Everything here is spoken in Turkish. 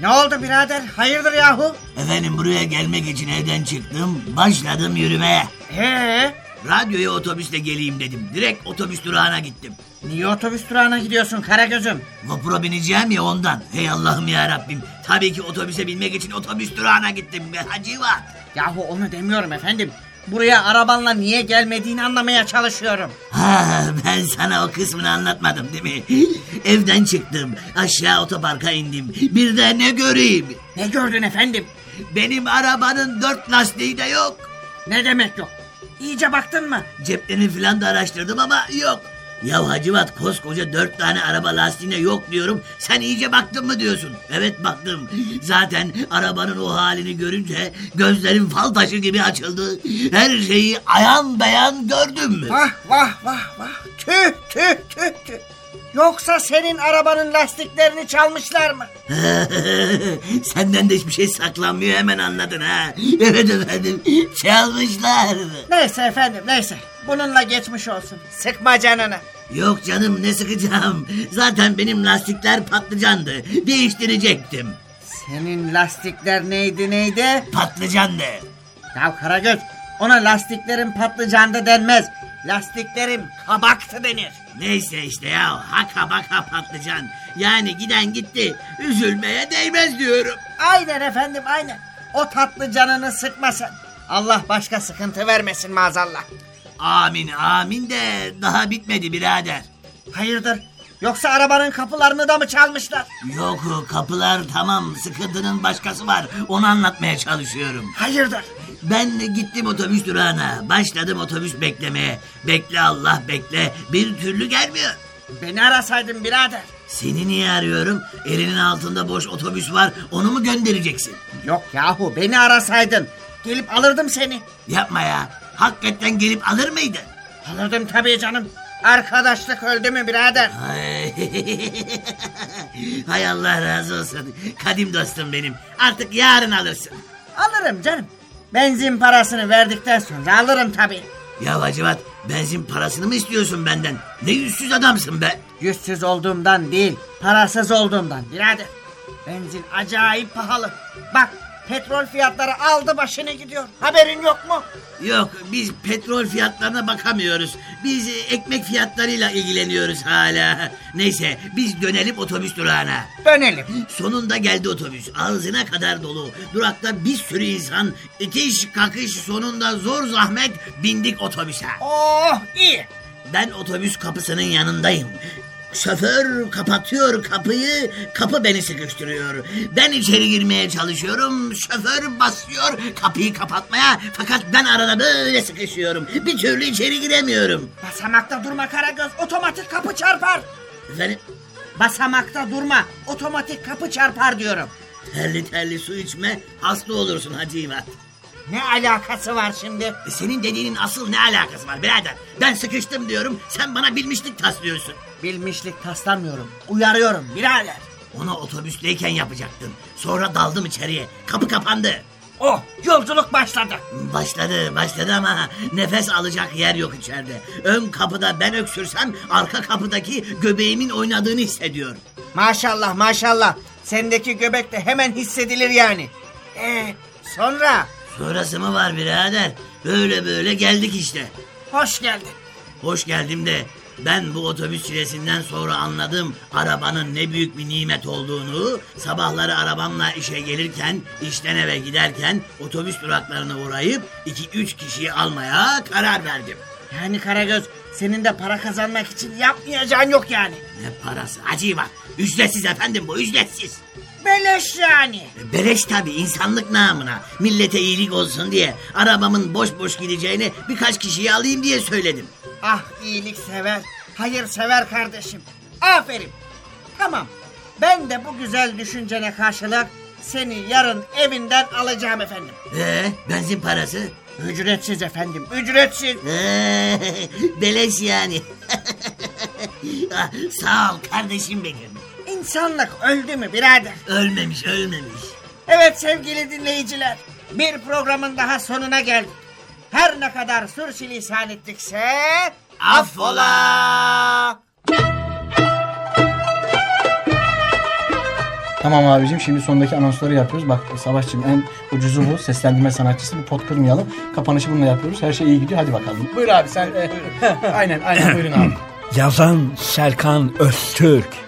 Ne oldu birader? Hayırdır yahu? Efendim buraya gelmek için evden çıktım. Başladım yürümeye. Ee, Radyoya otobüsle geleyim dedim. Direkt otobüs durağına gittim. niye otobüs durağına gidiyorsun Karagöz'üm? Vapura bineceğim ya ondan. Hey Allah'ım ya Rabbim. Tabii ki otobüse binmek için otobüs durağına gittim. Hacivat. Yahu onu demiyorum efendim. Buraya arabanla niye gelmediğini anlamaya çalışıyorum. Ha, ben sana o kısmını anlatmadım değil mi? Evden çıktım, aşağı otoparka indim. Bir de ne göreyim? Ne gördün efendim? Benim arabanın dört lastiği de yok. Ne demek yok? İyice baktın mı? Ceplerini filan da araştırdım ama yok. Ya Hacivat koskoca dört tane araba lastiğine yok diyorum. Sen iyice baktın mı diyorsun? Evet baktım. Zaten arabanın o halini görünce gözlerim fal taşı gibi açıldı. Her şeyi ayan beyan gördüm. Vah vah vah vah. Tüh tüh tüh tüh. Yoksa senin arabanın lastiklerini çalmışlar mı? Senden de hiçbir şey saklanmıyor hemen anladın ha. Evet efendim çalmışlar. Neyse efendim neyse. Bununla geçmiş olsun. Sıkma canını. Yok canım ne sıkacağım. Zaten benim lastikler patlıcandı. Değiştirecektim. Senin lastikler neydi neydi? Patlıcandı. Ya Karagöz ona lastiklerin patlıcandı denmez. Lastiklerim kabaktı denir. Neyse işte ya haka baka patlıcan. Yani giden gitti. Üzülmeye değmez diyorum. Aynen efendim aynen. O tatlı canını sıkma sen. Allah başka sıkıntı vermesin maazallah. Amin amin de daha bitmedi birader. Hayırdır? Yoksa arabanın kapılarını da mı çalmışlar? Yok kapılar tamam sıkıntının başkası var. Onu anlatmaya çalışıyorum. Hayırdır? Ben gittim otobüs durağına. Başladım otobüs beklemeye. Bekle Allah bekle. Bir türlü gelmiyor. Beni arasaydın birader. Seni niye arıyorum? Elinin altında boş otobüs var. Onu mu göndereceksin? Yok yahu beni arasaydın. Gelip alırdım seni. Yapma ya. Hakikaten gelip alır mıydın? Alırdım tabii canım. Arkadaşlık öldü mü birader? Ay. Hay Allah razı olsun. Kadim dostum benim. Artık yarın alırsın. Alırım canım. Benzin parasını verdikten sonra alırım tabii. Ya Hacivat benzin parasını mı istiyorsun benden? Ne yüzsüz adamsın be. Yüzsüz olduğumdan değil, parasız olduğumdan birader. Benzin acayip pahalı. Bak petrol fiyatları aldı başını gidiyor. Haberin yok mu? Yok biz petrol fiyatlarına bakamıyoruz. Biz ekmek fiyatlarıyla ilgileniyoruz hala. Neyse biz dönelim otobüs durağına. Dönelim. Sonunda geldi otobüs. Ağzına kadar dolu. Durakta bir sürü insan. İtiş kakış sonunda zor zahmet bindik otobüse. Oh iyi. Ben otobüs kapısının yanındayım. Şoför kapatıyor kapıyı, kapı beni sıkıştırıyor. Ben içeri girmeye çalışıyorum, şoför basıyor kapıyı kapatmaya fakat ben arada böyle sıkışıyorum. Bir türlü içeri giremiyorum. Basamakta durma Karagöz, otomatik kapı çarpar. Efendim, Basamakta durma, otomatik kapı çarpar diyorum. terli terli su içme, hasta olursun Hacı İvat. Ne alakası var şimdi? E, Senin dediğinin asıl ne alakası var birader? Ben sıkıştım diyorum, sen bana bilmişlik taslıyorsun. Bilmişlik taslamıyorum, uyarıyorum birader. Onu otobüsteyken yapacaktın. Sonra daldım içeriye, kapı kapandı. Oh, yolculuk başladı. Başladı başladı ama nefes alacak yer yok içeride. Ön kapıda ben öksürsem arka kapıdaki göbeğimin oynadığını hissediyor. Maşallah maşallah. Sendeki göbek de hemen hissedilir yani. Ee, sonra? Sonrası mı var birader? Böyle böyle geldik işte. Hoş geldin. Hoş geldim de ben bu otobüs çilesinden sonra anladım arabanın ne büyük bir nimet olduğunu. Sabahları arabamla işe gelirken, işten eve giderken otobüs duraklarına uğrayıp 2-3 kişiyi almaya karar verdim. Yani Karagöz senin de para kazanmak için yapmayacağın yok yani. Ne parası acı bak. Ücretsiz efendim bu ücretsiz. Beleş yani. Beleş tabi insanlık namına. Millete iyilik olsun diye arabamın boş boş gideceğini birkaç kişiyi alayım diye söyledim. Ah iyilik sever, hayır sever kardeşim. Aferin. Tamam. Ben de bu güzel düşüncene karşılık seni yarın evinden alacağım efendim. Ee, benzin parası? Ücretsiz efendim, ücretsiz. Ee, beleş yani. Ah, Sağ ol kardeşim benim. İnsanlık öldü mü birader? Ölmemiş ölmemiş. Evet sevgili dinleyiciler, bir programın daha sonuna geldik. Her ne kadar sürçülisan ettikse... Affola! Tamam abicim şimdi sondaki anonsları yapıyoruz. Bak Savaşçım en ucuzu bu. Seslendirme sanatçısı. Bir pot kırmayalım. Kapanışı bununla yapıyoruz. Her şey iyi gidiyor. Hadi bakalım. Buyur abi sen. e, aynen aynen buyurun abi. Yazan Serkan Öztürk.